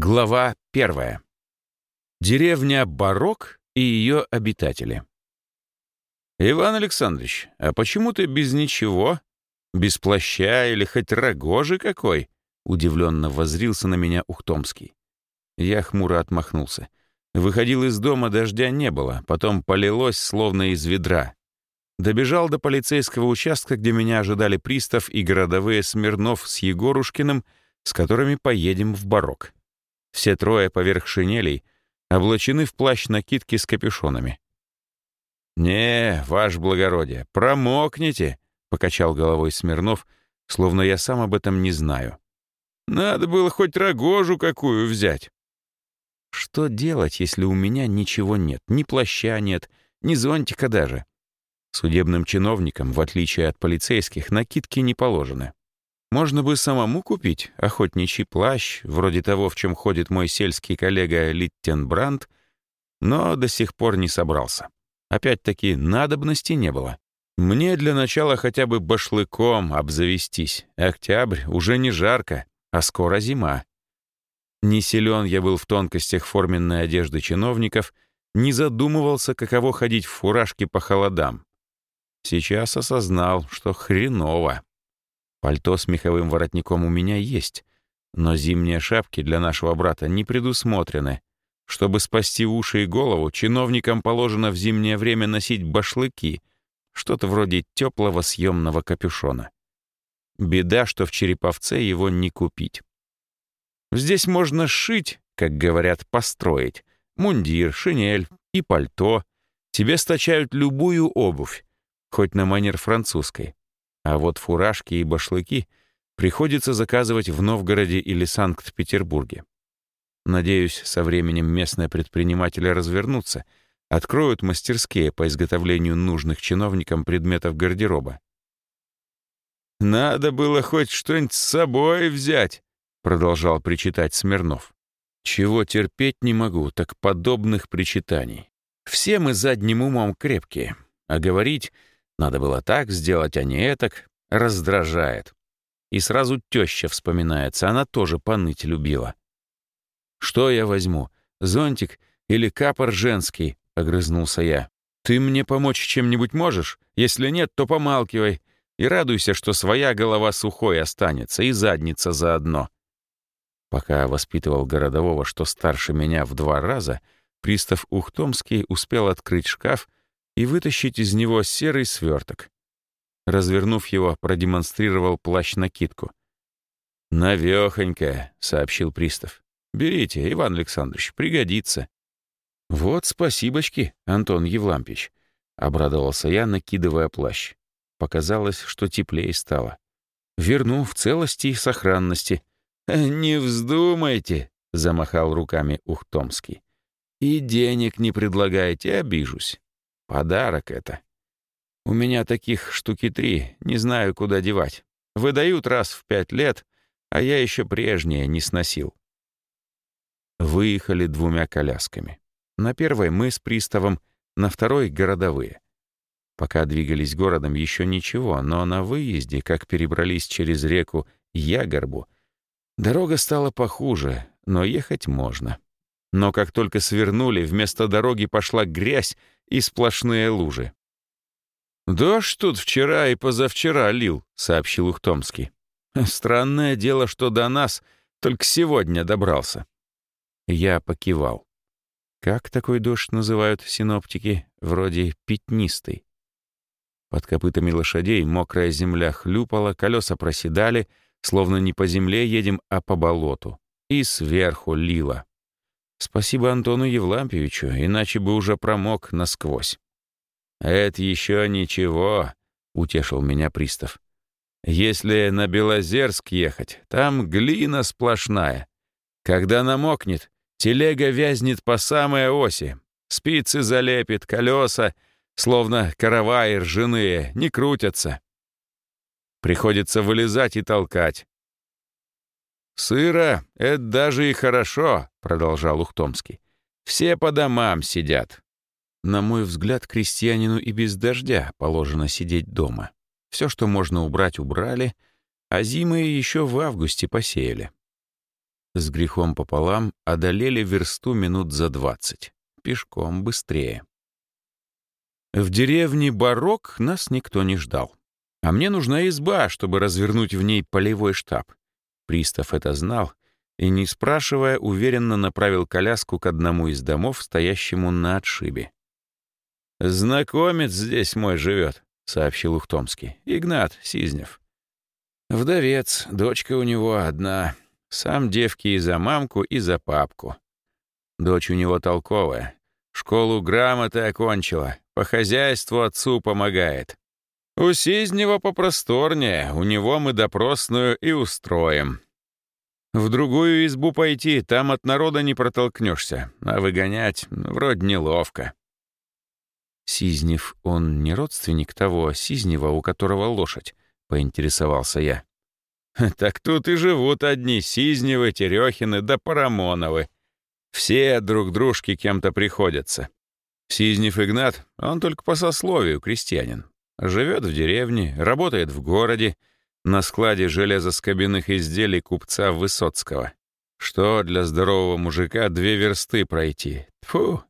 Глава первая. Деревня Барок и ее обитатели. «Иван Александрович, а почему ты без ничего? Без плаща или хоть рогожи какой?» Удивленно возрился на меня Ухтомский. Я хмуро отмахнулся. Выходил из дома, дождя не было, потом полилось, словно из ведра. Добежал до полицейского участка, где меня ожидали пристав и городовые Смирнов с Егорушкиным, с которыми поедем в Барок. Все трое поверх шинелей облачены в плащ-накидки с капюшонами. «Не, ваше благородие, промокнете», — покачал головой Смирнов, словно я сам об этом не знаю. «Надо было хоть рогожу какую взять». Что делать, если у меня ничего нет, ни плаща нет, ни зонтика даже? Судебным чиновникам, в отличие от полицейских, накидки не положены. Можно бы самому купить охотничий плащ, вроде того, в чем ходит мой сельский коллега Литтенбранд, но до сих пор не собрался. Опять-таки, надобности не было. Мне для начала хотя бы башлыком обзавестись. Октябрь уже не жарко, а скоро зима. Не силен я был в тонкостях форменной одежды чиновников, не задумывался, каково ходить в фуражке по холодам. Сейчас осознал, что хреново. Пальто с меховым воротником у меня есть, но зимние шапки для нашего брата не предусмотрены. Чтобы спасти уши и голову, чиновникам положено в зимнее время носить башлыки, что-то вроде теплого съемного капюшона. Беда, что в Череповце его не купить. Здесь можно сшить, как говорят, построить. Мундир, шинель и пальто. Тебе стачают любую обувь, хоть на манер французской. А вот фуражки и башлыки приходится заказывать в Новгороде или Санкт-Петербурге. Надеюсь, со временем местные предприниматели развернутся, откроют мастерские по изготовлению нужных чиновникам предметов гардероба. «Надо было хоть что-нибудь с собой взять», — продолжал причитать Смирнов. «Чего терпеть не могу, так подобных причитаний. Все мы задним умом крепкие, а говорить надо было так сделать, а не этак. Раздражает. И сразу теща вспоминается, она тоже поныть любила. «Что я возьму? Зонтик или капор женский?» — огрызнулся я. «Ты мне помочь чем-нибудь можешь? Если нет, то помалкивай. И радуйся, что своя голова сухой останется, и задница заодно». Пока воспитывал городового, что старше меня в два раза, пристав Ухтомский успел открыть шкаф и вытащить из него серый сверток. Развернув его, продемонстрировал плащ-накидку. «Навёхонько», — сообщил пристав. «Берите, Иван Александрович, пригодится». «Вот спасибочки, Антон Евлампич», — обрадовался я, накидывая плащ. Показалось, что теплее стало. «Верну в целости и сохранности». «Не вздумайте», — замахал руками Ухтомский. «И денег не предлагайте, обижусь». Подарок это. У меня таких штуки три, не знаю, куда девать. Выдают раз в пять лет, а я еще прежнее не сносил. Выехали двумя колясками. На первой мы с приставом, на второй — городовые. Пока двигались городом, еще ничего, но на выезде, как перебрались через реку Ягорбу, дорога стала похуже, но ехать можно. Но как только свернули, вместо дороги пошла грязь и сплошные лужи. «Дождь тут вчера и позавчера лил», — сообщил Ухтомский. «Странное дело, что до нас только сегодня добрался». Я покивал. Как такой дождь называют синоптики? Вроде пятнистый. Под копытами лошадей мокрая земля хлюпала, колеса проседали, словно не по земле едем, а по болоту. И сверху лило. Спасибо Антону Евлампьевичу, иначе бы уже промок насквозь. «Это еще ничего», — утешил меня пристав. «Если на Белозерск ехать, там глина сплошная. Когда намокнет, телега вязнет по самой оси, спицы залепит, колеса, словно караваи ржаные, не крутятся. Приходится вылезать и толкать. «Сыро — это даже и хорошо», — продолжал Ухтомский. «Все по домам сидят». На мой взгляд, крестьянину и без дождя положено сидеть дома. Все, что можно убрать, убрали, а зимы еще в августе посеяли. с грехом пополам одолели версту минут за двадцать. Пешком быстрее. В деревне Барок нас никто не ждал. А мне нужна изба, чтобы развернуть в ней полевой штаб. Пристав это знал и, не спрашивая, уверенно направил коляску к одному из домов, стоящему на отшибе. «Знакомец здесь мой живет», — сообщил Ухтомский. «Игнат Сизнев. Вдовец, дочка у него одна. Сам девки и за мамку, и за папку. Дочь у него толковая. Школу грамоты окончила, по хозяйству отцу помогает. У Сизнева попросторнее, у него мы допросную и устроим. В другую избу пойти, там от народа не протолкнешься, а выгонять вроде неловко. Сизнев, он не родственник того Сизнева, у которого лошадь, поинтересовался я. Так тут и живут одни Сизневы, Терехины да Парамоновы. Все друг дружке кем-то приходятся. Сизнев Игнат, он только по сословию крестьянин. Живет в деревне, работает в городе, на складе железоскобяных изделий купца Высоцкого. Что для здорового мужика две версты пройти? Фу.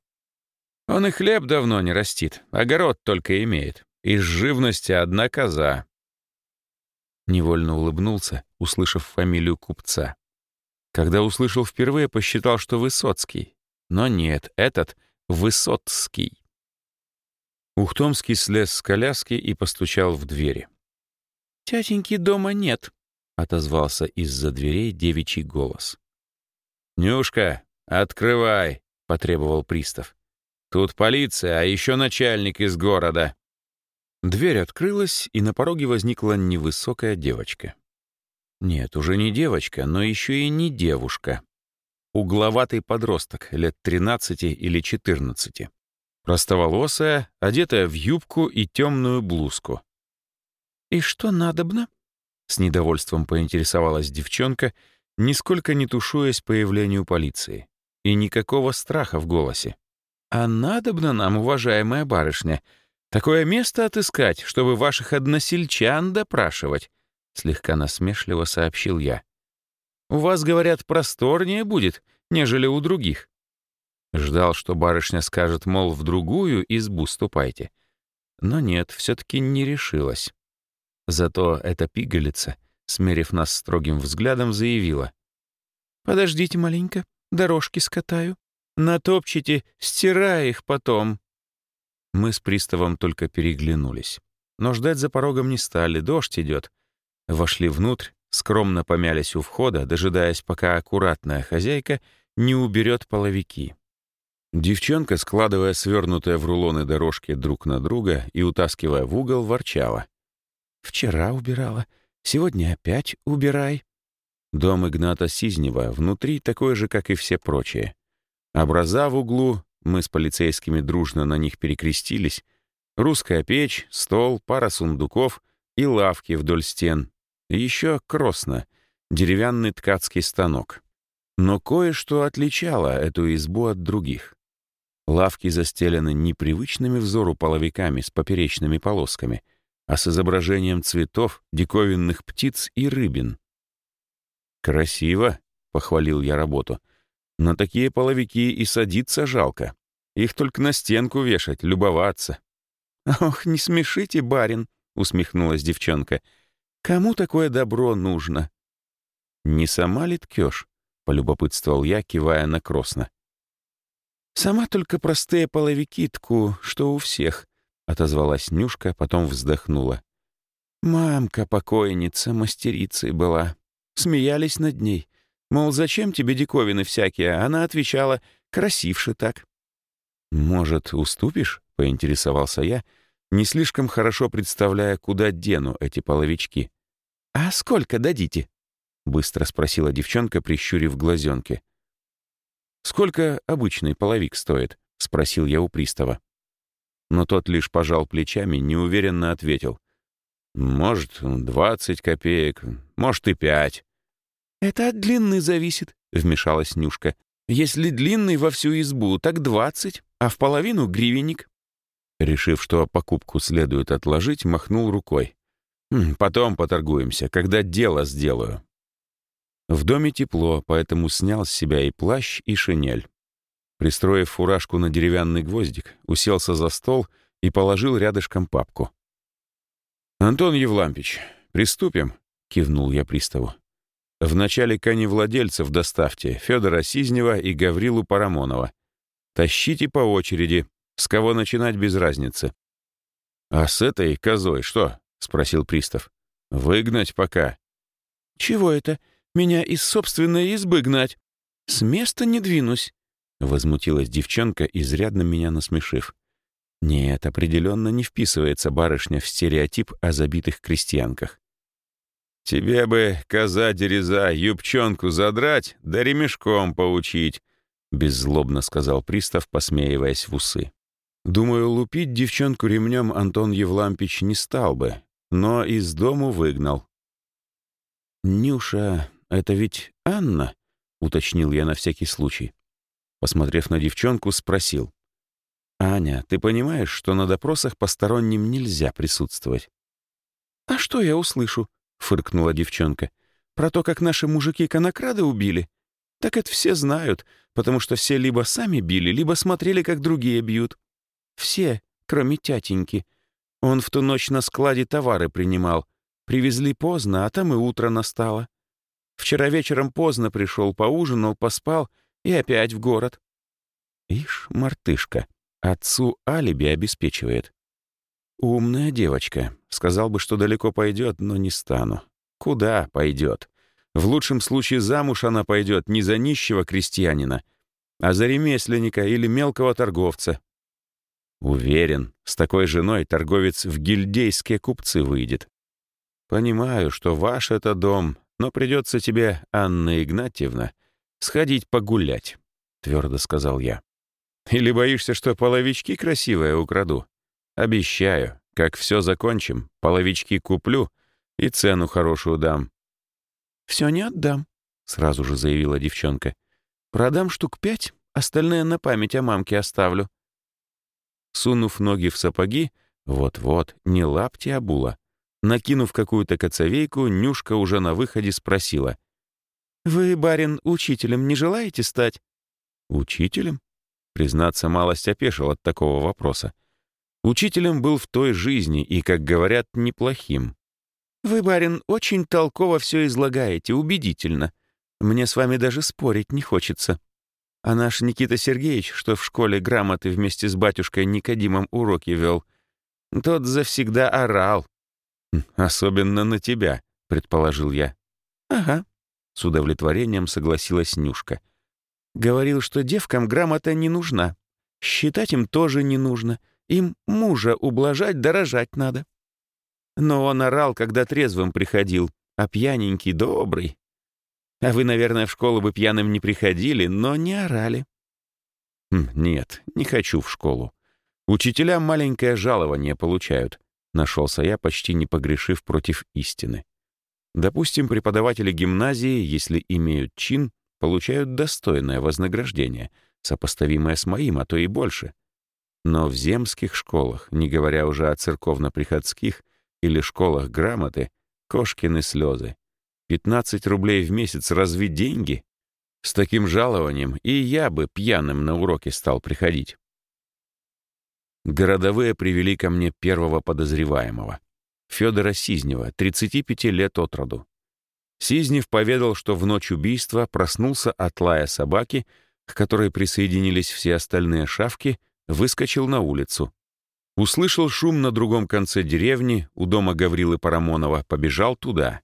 Он и хлеб давно не растит, огород только имеет. Из живности одна коза. Невольно улыбнулся, услышав фамилию купца. Когда услышал впервые, посчитал, что Высоцкий. Но нет, этот — Высоцкий. Ухтомский слез с коляски и постучал в двери. «Тятеньки дома нет», — отозвался из-за дверей девичий голос. «Нюшка, открывай», — потребовал пристав. «Тут полиция, а еще начальник из города». Дверь открылась, и на пороге возникла невысокая девочка. Нет, уже не девочка, но еще и не девушка. Угловатый подросток, лет 13 или 14. Простоволосая, одетая в юбку и темную блузку. «И что надобно?» С недовольством поинтересовалась девчонка, нисколько не тушуясь появлению полиции. И никакого страха в голосе. «А надобно нам, уважаемая барышня, такое место отыскать, чтобы ваших односельчан допрашивать», слегка насмешливо сообщил я. «У вас, говорят, просторнее будет, нежели у других». Ждал, что барышня скажет, мол, в другую избу ступайте. Но нет, все-таки не решилась. Зато эта пигалица, смерив нас строгим взглядом, заявила. «Подождите маленько, дорожки скатаю. Натопчите, стирая их потом». Мы с приставом только переглянулись. Но ждать за порогом не стали, дождь идет. Вошли внутрь, скромно помялись у входа, дожидаясь, пока аккуратная хозяйка не уберет половики. Девчонка, складывая свернутые в рулоны дорожки друг на друга и утаскивая в угол, ворчала. «Вчера убирала, сегодня опять убирай». Дом Игната Сизнева внутри такой же, как и все прочие. Образа в углу, мы с полицейскими дружно на них перекрестились, русская печь, стол, пара сундуков и лавки вдоль стен, еще кросно, деревянный ткацкий станок. Но кое-что отличало эту избу от других. Лавки застелены непривычными взору половиками с поперечными полосками, а с изображением цветов, диковинных птиц и рыбин. «Красиво», — похвалил я работу. «На такие половики и садиться жалко. Их только на стенку вешать, любоваться». «Ох, не смешите, барин», — усмехнулась девчонка. Кому такое добро нужно?» «Не сама ли ткёшь?» — полюбопытствовал я, кивая на Кросно. «Сама только простые половики тку, что у всех», — отозвалась Нюшка, потом вздохнула. «Мамка покойница мастерицей была. Смеялись над ней. Мол, зачем тебе диковины всякие?» Она отвечала, «красивше так». «Может, уступишь?» — поинтересовался я, не слишком хорошо представляя, куда дену эти половички. «А сколько дадите?» — быстро спросила девчонка, прищурив глазенки. «Сколько обычный половик стоит?» — спросил я у пристава. Но тот лишь пожал плечами, неуверенно ответил. «Может, двадцать копеек, может и пять». «Это от длины зависит», — вмешалась Нюшка. «Если длинный во всю избу, так двадцать, а в половину — гривенник». Решив, что покупку следует отложить, махнул рукой. «Потом поторгуемся, когда дело сделаю». В доме тепло, поэтому снял с себя и плащ, и шинель. Пристроив фуражку на деревянный гвоздик, уселся за стол и положил рядышком папку. «Антон Евлампич, приступим?» — кивнул я приставу. «В начале коневладельцев доставьте Федора Сизнева и Гаврилу Парамонова. Тащите по очереди, с кого начинать без разницы». «А с этой козой что?» — спросил пристав. «Выгнать пока». «Чего это? Меня из собственной избы гнать? С места не двинусь», — возмутилась девчонка, изрядно меня насмешив. Нет, определенно не вписывается барышня в стереотип о забитых крестьянках. «Тебе бы, коза-дереза, юбчонку задрать, да ремешком поучить», — беззлобно сказал пристав, посмеиваясь в усы. Думаю, лупить девчонку ремнем Антон Евлампич не стал бы, но из дому выгнал. «Нюша, это ведь Анна?» — уточнил я на всякий случай. Посмотрев на девчонку, спросил. «Аня, ты понимаешь, что на допросах посторонним нельзя присутствовать?» «А что я услышу?» — фыркнула девчонка. «Про то, как наши мужики-конокрады убили? Так это все знают, потому что все либо сами били, либо смотрели, как другие бьют. Все, кроме тятеньки. Он в ту ночь на складе товары принимал. Привезли поздно, а там и утро настало. Вчера вечером поздно пришел, поужинал, поспал и опять в город». «Ишь, мартышка!» Отцу алиби обеспечивает. Умная девочка. Сказал бы, что далеко пойдет, но не стану. Куда пойдет? В лучшем случае замуж она пойдет не за нищего крестьянина, а за ремесленника или мелкого торговца. Уверен, с такой женой торговец в гильдейские купцы выйдет. Понимаю, что ваш это дом, но придется тебе, Анна Игнатьевна, сходить погулять, — твердо сказал я. Или боишься, что половички красивые украду? Обещаю, как все закончим, половички куплю и цену хорошую дам». «Все не отдам», — сразу же заявила девчонка. «Продам штук пять, остальное на память о мамке оставлю». Сунув ноги в сапоги, вот-вот, не лапти, а була, накинув какую-то коцовейку, Нюшка уже на выходе спросила. «Вы, барин, учителем не желаете стать?» «Учителем?» Признаться, малость опешил от такого вопроса. Учителем был в той жизни и, как говорят, неплохим. «Вы, барин, очень толково все излагаете, убедительно. Мне с вами даже спорить не хочется. А наш Никита Сергеевич, что в школе грамоты вместе с батюшкой Никодимом уроки вел, тот завсегда орал. «Хм, «Особенно на тебя», — предположил я. «Ага», — с удовлетворением согласилась Нюшка. Говорил, что девкам грамота не нужна. Считать им тоже не нужно. Им мужа ублажать, дорожать надо. Но он орал, когда трезвым приходил, а пьяненький добрый. А вы, наверное, в школу бы пьяным не приходили, но не орали. Хм, нет, не хочу в школу. Учителя маленькое жалование получают. Нашелся я, почти не погрешив против истины. Допустим, преподаватели гимназии, если имеют чин, получают достойное вознаграждение, сопоставимое с моим, а то и больше. Но в земских школах, не говоря уже о церковно-приходских или школах грамоты, кошкины слезы. 15 рублей в месяц разве деньги? С таким жалованием и я бы пьяным на уроки стал приходить. Городовые привели ко мне первого подозреваемого. Федора Сизнева, 35 лет от роду. Сизнев поведал, что в ночь убийства проснулся от лая собаки, к которой присоединились все остальные шавки, выскочил на улицу. Услышал шум на другом конце деревни, у дома Гаврилы Парамонова, побежал туда.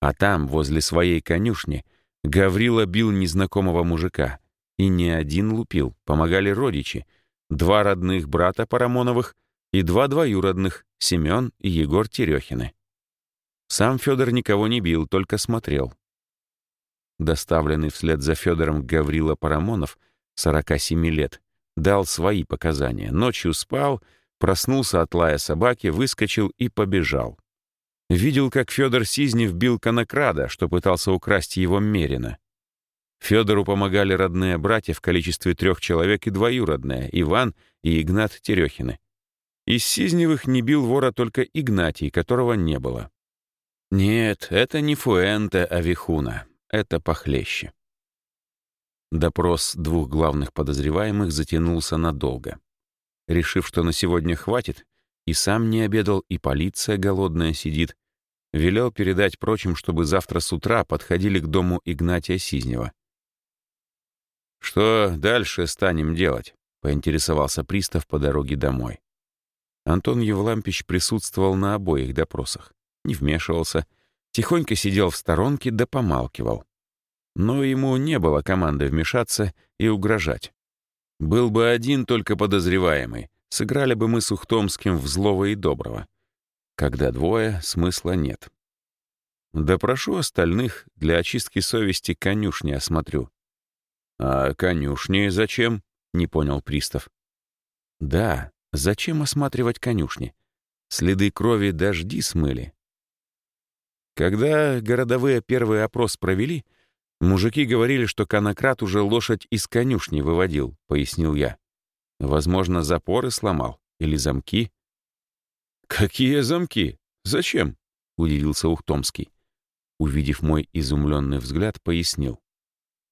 А там, возле своей конюшни, Гаврила бил незнакомого мужика. И не один лупил, помогали родичи. Два родных брата Парамоновых и два двоюродных, Семен и Егор Терехины. Сам Федор никого не бил, только смотрел. Доставленный вслед за Федором Гаврила Парамонов, 47 лет, дал свои показания. Ночью спал, проснулся от лая собаки, выскочил и побежал. Видел, как Федор Сизнев бил конокрада, что пытался украсть его Мерина. Федору помогали родные братья в количестве трех человек и двоюродные, Иван и Игнат Терехины. Из Сизневых не бил вора только Игнатий, которого не было. Нет, это не Фуэнте Авихуна. это похлеще. Допрос двух главных подозреваемых затянулся надолго. Решив, что на сегодня хватит, и сам не обедал, и полиция голодная сидит, велел передать прочим, чтобы завтра с утра подходили к дому Игнатия Сизнева. «Что дальше станем делать?» — поинтересовался пристав по дороге домой. Антон Евлампич присутствовал на обоих допросах, не вмешивался, тихонько сидел в сторонке да помалкивал. Но ему не было команды вмешаться и угрожать. Был бы один только подозреваемый, сыграли бы мы с Ухтомским в злого и доброго. Когда двое, смысла нет. Допрошу остальных, для очистки совести конюшни осмотрю. «А конюшни зачем?» — не понял пристав. «Да, зачем осматривать конюшни? Следы крови дожди смыли». Когда городовые первый опрос провели, мужики говорили, что конократ уже лошадь из конюшни выводил, пояснил я. Возможно, запоры сломал или замки. «Какие замки? Зачем?» — удивился Ухтомский. Увидев мой изумленный взгляд, пояснил.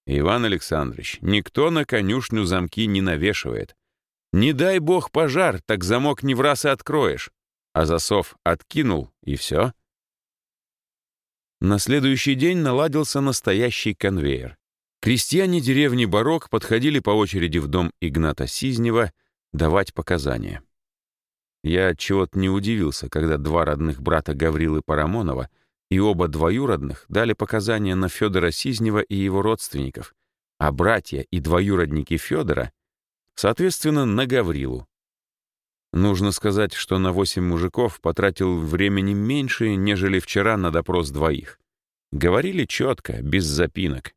«Иван Александрович, никто на конюшню замки не навешивает. Не дай бог пожар, так замок не в раз и откроешь. А засов откинул, и все». На следующий день наладился настоящий конвейер. Крестьяне деревни Барок подходили по очереди в дом Игната Сизнева давать показания. Я чего-то не удивился, когда два родных брата Гаврилы Парамонова — и оба двоюродных дали показания на Федора Сизнева и его родственников, а братья и двоюродники Федора, соответственно, на Гаврилу. Нужно сказать, что на восемь мужиков потратил времени меньше, нежели вчера на допрос двоих. Говорили четко, без запинок.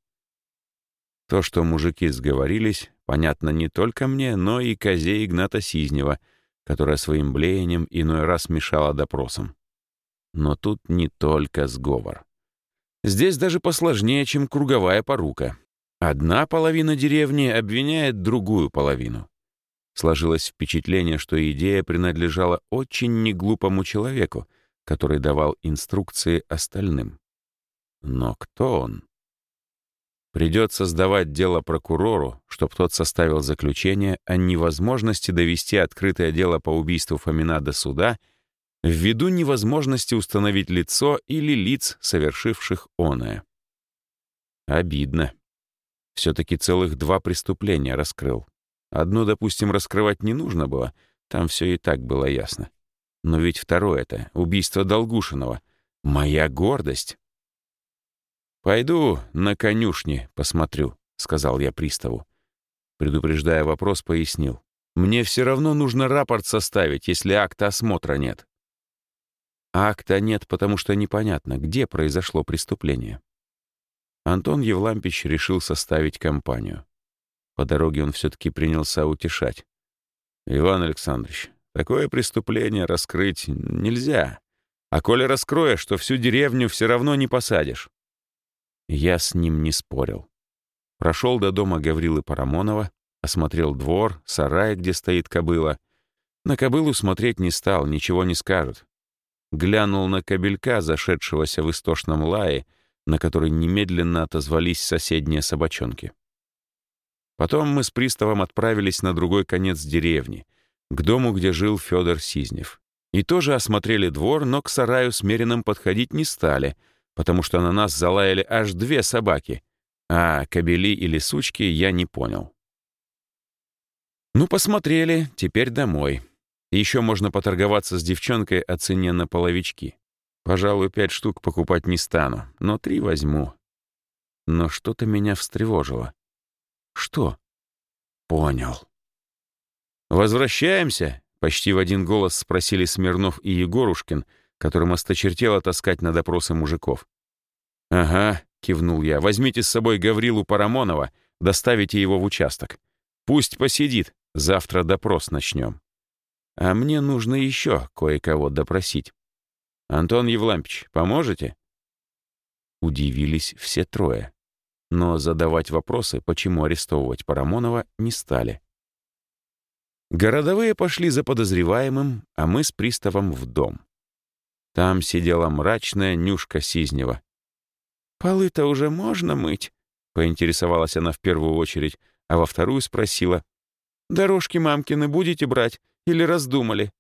То, что мужики сговорились, понятно не только мне, но и козе Игната Сизнева, которая своим блеянием иной раз мешала допросам. Но тут не только сговор. Здесь даже посложнее, чем круговая порука. Одна половина деревни обвиняет другую половину. Сложилось впечатление, что идея принадлежала очень неглупому человеку, который давал инструкции остальным. Но кто он? Придется сдавать дело прокурору, чтобы тот составил заключение о невозможности довести открытое дело по убийству Фомина до суда — ввиду невозможности установить лицо или лиц, совершивших оное. Обидно. Все-таки целых два преступления раскрыл. Одно, допустим, раскрывать не нужно было, там все и так было ясно. Но ведь второе-то — убийство Долгушинова. Моя гордость. «Пойду на конюшне посмотрю», — сказал я приставу. Предупреждая вопрос, пояснил. «Мне все равно нужно рапорт составить, если акта осмотра нет». Акта нет, потому что непонятно, где произошло преступление. Антон Евлампич решил составить компанию. По дороге он все-таки принялся утешать. «Иван Александрович, такое преступление раскрыть нельзя. А коли раскроешь, то всю деревню все равно не посадишь». Я с ним не спорил. Прошел до дома Гаврилы Парамонова, осмотрел двор, сарай, где стоит кобыла. На кобылу смотреть не стал, ничего не скажет глянул на кобелька, зашедшегося в истошном лае, на который немедленно отозвались соседние собачонки. Потом мы с приставом отправились на другой конец деревни, к дому, где жил Федор Сизнев. И тоже осмотрели двор, но к сараю с Мерином подходить не стали, потому что на нас залаяли аж две собаки, а кобели или сучки я не понял. Ну, посмотрели, теперь домой. Еще можно поторговаться с девчонкой о цене на половички. Пожалуй, пять штук покупать не стану, но три возьму. Но что-то меня встревожило. Что? Понял. «Возвращаемся?» — почти в один голос спросили Смирнов и Егорушкин, которым осточертело таскать на допросы мужиков. «Ага», — кивнул я, — «возьмите с собой Гаврилу Парамонова, доставите его в участок. Пусть посидит, завтра допрос начнем». А мне нужно еще кое-кого допросить. Антон Евлампич, поможете?» Удивились все трое. Но задавать вопросы, почему арестовывать Парамонова, не стали. Городовые пошли за подозреваемым, а мы с приставом в дом. Там сидела мрачная Нюшка Сизнева. «Полы-то уже можно мыть?» — поинтересовалась она в первую очередь, а во вторую спросила. «Дорожки мамкины будете брать или раздумали?»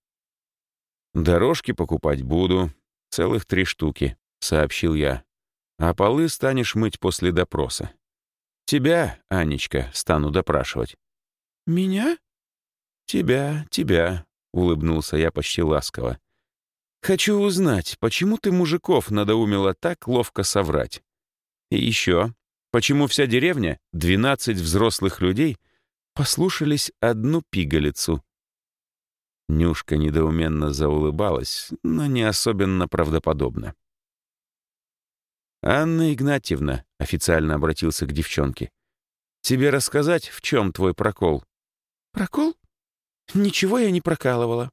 «Дорожки покупать буду. Целых три штуки», — сообщил я. «А полы станешь мыть после допроса. Тебя, Анечка, стану допрашивать». «Меня?» «Тебя, тебя», — улыбнулся я почти ласково. «Хочу узнать, почему ты мужиков надоумила так ловко соврать? И еще, почему вся деревня, двенадцать взрослых людей, послушались одну пигалицу?» Нюшка недоуменно заулыбалась, но не особенно правдоподобно. «Анна Игнатьевна», — официально обратился к девчонке, «тебе рассказать, в чем твой прокол?» «Прокол? Ничего я не прокалывала».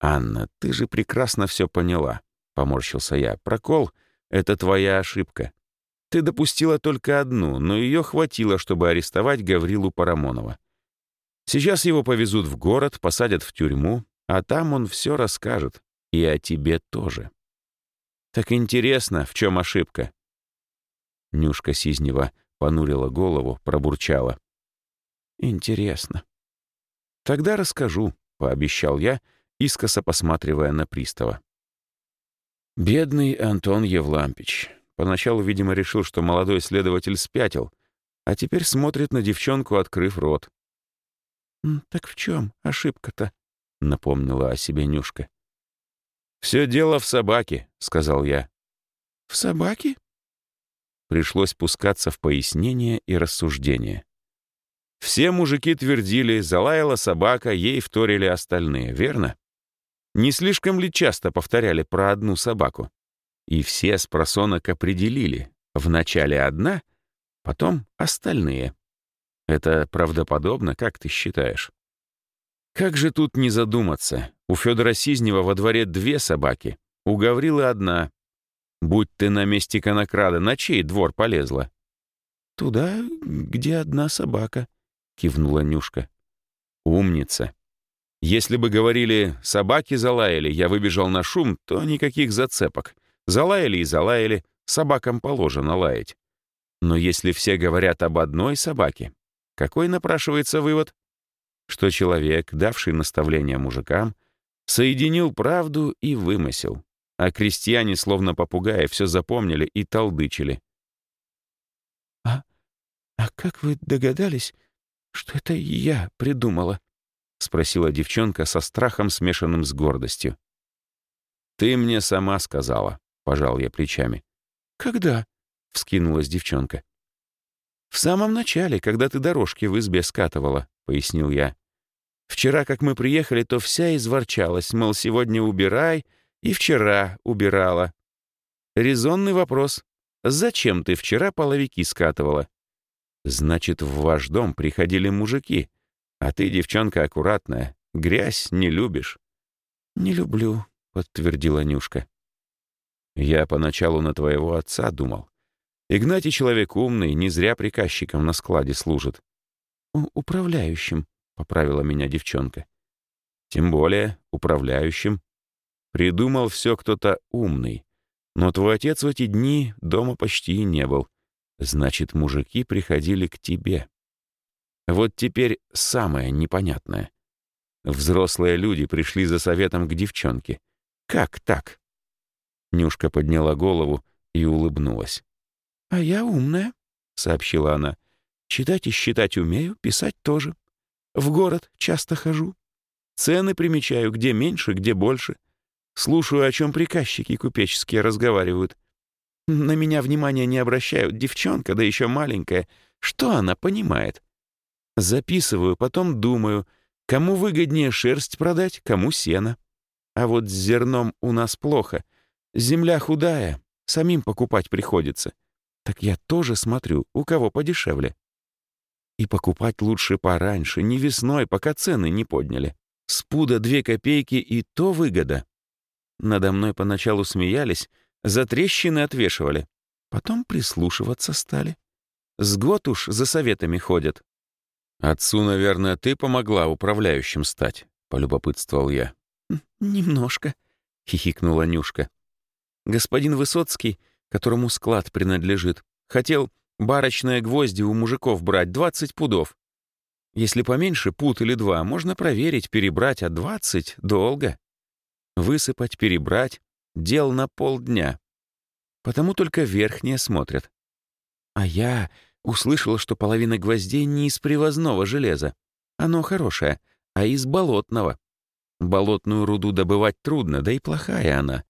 «Анна, ты же прекрасно все поняла», — поморщился я. «Прокол — это твоя ошибка. Ты допустила только одну, но ее хватило, чтобы арестовать Гаврилу Парамонова. Сейчас его повезут в город, посадят в тюрьму, а там он все расскажет. И о тебе тоже. Так интересно, в чем ошибка?» Нюшка Сизнева понурила голову, пробурчала. «Интересно». «Тогда расскажу», — пообещал я, искоса посматривая на пристава. Бедный Антон Евлампич. Поначалу, видимо, решил, что молодой следователь спятил, а теперь смотрит на девчонку, открыв рот. «Так в чем ошибка-то?» — напомнила о себе Нюшка. «Все дело в собаке», — сказал я. «В собаке?» Пришлось пускаться в пояснение и рассуждение. Все мужики твердили, залаяла собака, ей вторили остальные, верно? Не слишком ли часто повторяли про одну собаку? И все с просонок определили. Вначале одна, потом остальные. Это правдоподобно, как ты считаешь? Как же тут не задуматься? У Федора Сизнева во дворе две собаки, у Гаврилы одна. Будь ты на месте конокрада, на чей двор полезла? «Туда, где одна собака», — кивнула Нюшка. «Умница. Если бы говорили «собаки залаяли», я выбежал на шум, то никаких зацепок. Залаяли и залаяли, собакам положено лаять. Но если все говорят об одной собаке, какой напрашивается вывод? Что человек, давший наставление мужикам, соединил правду и вымысел, а крестьяне, словно попугаи, все запомнили и толдычили. «А, а как вы догадались, что это я придумала?» — спросила девчонка со страхом, смешанным с гордостью. «Ты мне сама сказала», — пожал я плечами. «Когда?» — вскинулась девчонка. «В самом начале, когда ты дорожки в избе скатывала», — пояснил я. «Вчера, как мы приехали, то вся изворчалась, мол, сегодня убирай, и вчера убирала. Резонный вопрос. Зачем ты вчера половики скатывала? Значит, в ваш дом приходили мужики, а ты, девчонка аккуратная, грязь не любишь». «Не люблю», — подтвердила Нюшка. «Я поначалу на твоего отца думал. Игнатий человек умный, не зря приказчиком на складе служит. «Управляющим», — поправила меня девчонка. «Тем более управляющим. Придумал все кто-то умный. Но твой отец в эти дни дома почти не был. Значит, мужики приходили к тебе. Вот теперь самое непонятное. Взрослые люди пришли за советом к девчонке. Как так?» Нюшка подняла голову и улыбнулась. «А я умная», — сообщила она. «Читать и считать умею, писать тоже. В город часто хожу. Цены примечаю, где меньше, где больше. Слушаю, о чем приказчики купеческие разговаривают. На меня внимания не обращают. Девчонка, да еще маленькая. Что она понимает? Записываю, потом думаю, кому выгоднее шерсть продать, кому сено. А вот с зерном у нас плохо. Земля худая, самим покупать приходится. Так я тоже смотрю, у кого подешевле. И покупать лучше пораньше, не весной, пока цены не подняли. С пуда две копейки и то выгода. Надо мной поначалу смеялись, за трещины отвешивали. Потом прислушиваться стали. С год уж за советами ходят. «Отцу, наверное, ты помогла управляющим стать», — полюбопытствовал я. «Немножко», — хихикнула Нюшка. «Господин Высоцкий которому склад принадлежит. Хотел барочные гвозди у мужиков брать, 20 пудов. Если поменьше, пут или два, можно проверить, перебрать, а 20 — долго. Высыпать, перебрать — дел на полдня. Потому только верхние смотрят. А я услышала, что половина гвоздей не из привозного железа. Оно хорошее, а из болотного. Болотную руду добывать трудно, да и плохая она.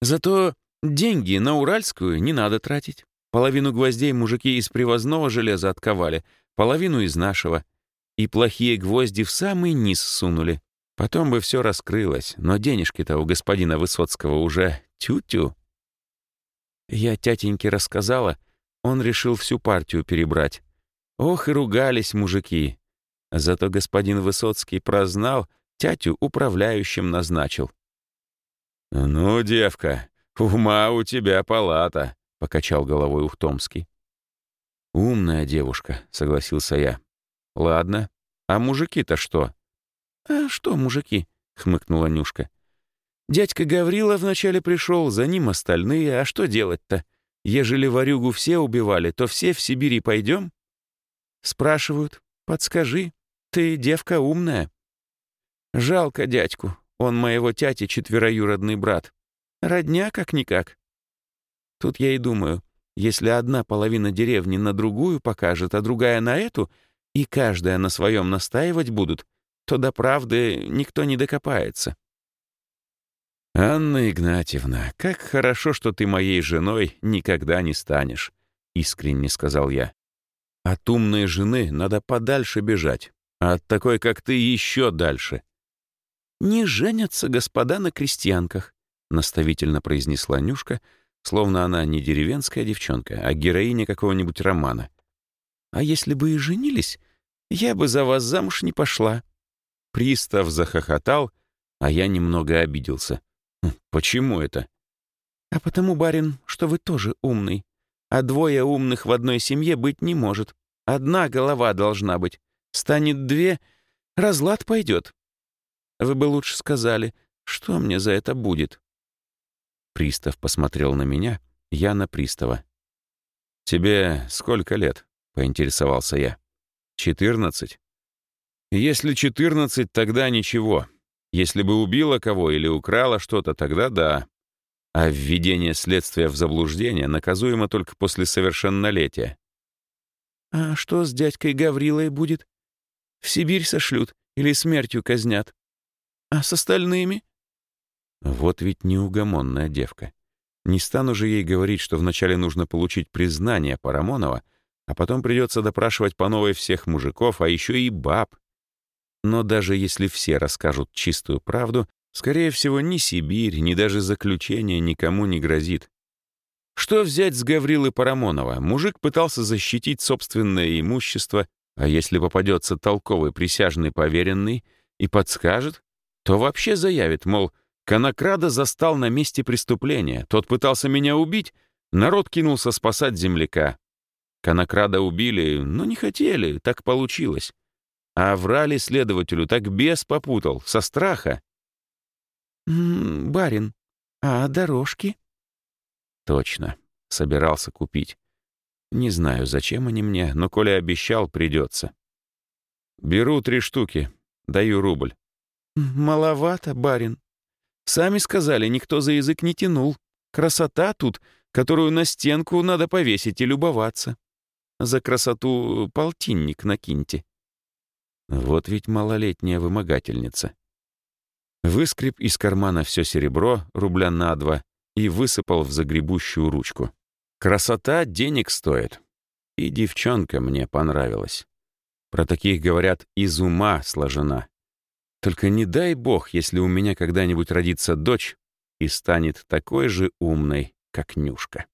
Зато деньги на уральскую не надо тратить. Половину гвоздей мужики из привозного железа отковали, половину из нашего. И плохие гвозди в самый низ сунули. Потом бы все раскрылось, но денежки-то у господина Высоцкого уже тю-тю. Я тятеньке рассказала, он решил всю партию перебрать. Ох и ругались мужики. Зато господин Высоцкий прознал, тятю управляющим назначил. «Ну, девка, ума у тебя палата», — покачал головой Ухтомский. «Умная девушка», — согласился я. «Ладно. А мужики-то что?» «А что мужики?» — хмыкнула Нюшка. «Дядька Гаврила вначале пришел, за ним остальные. А что делать-то? Ежели варюгу все убивали, то все в Сибири пойдем?» Спрашивают. «Подскажи, ты девка умная». «Жалко дядьку. Он моего тяти четвероюродный брат. Родня как-никак. Тут я и думаю, если одна половина деревни на другую покажет, а другая на эту, и каждая на своем настаивать будут, то до правды никто не докопается. «Анна Игнатьевна, как хорошо, что ты моей женой никогда не станешь», — искренне сказал я. «От умной жены надо подальше бежать, а от такой, как ты, еще дальше». «Не женятся господа на крестьянках», — наставительно произнесла Нюшка, словно она не деревенская девчонка, а героиня какого-нибудь романа. «А если бы и женились, я бы за вас замуж не пошла». Пристав захохотал, а я немного обиделся. «Хм, «Почему это?» «А потому, барин, что вы тоже умный. А двое умных в одной семье быть не может. Одна голова должна быть. Станет две, разлад пойдет. Вы бы лучше сказали, что мне за это будет?» Пристав посмотрел на меня, я на пристава. «Тебе сколько лет?» — поинтересовался я. «Четырнадцать?» «Если четырнадцать, тогда ничего. Если бы убила кого или украла что-то, тогда да. А введение следствия в заблуждение наказуемо только после совершеннолетия». «А что с дядькой Гаврилой будет? В Сибирь сошлют или смертью казнят? А с остальными?» Вот ведь неугомонная девка. Не стану же ей говорить, что вначале нужно получить признание Парамонова, а потом придется допрашивать по новой всех мужиков, а еще и баб. Но даже если все расскажут чистую правду, скорее всего, ни Сибирь, ни даже заключение никому не грозит. Что взять с Гаврилы Парамонова? Мужик пытался защитить собственное имущество, а если попадется толковый присяжный поверенный и подскажет, то вообще заявит, мол, Конокрада застал на месте преступления. Тот пытался меня убить, народ кинулся спасать земляка. Конокрада убили, но не хотели, так получилось. А врали следователю, так бес попутал, со страха. «М -м, «Барин, а дорожки?» «Точно, собирался купить. Не знаю, зачем они мне, но Коля обещал, придется. Беру три штуки, даю рубль». «Маловато, барин», Сами сказали, никто за язык не тянул. Красота тут, которую на стенку надо повесить и любоваться. За красоту полтинник накиньте. Вот ведь малолетняя вымогательница. Выскреб из кармана все серебро, рубля на два, и высыпал в загребущую ручку. Красота денег стоит. И девчонка мне понравилась. Про таких говорят «из ума сложена». Только не дай бог, если у меня когда-нибудь родится дочь и станет такой же умной, как Нюшка.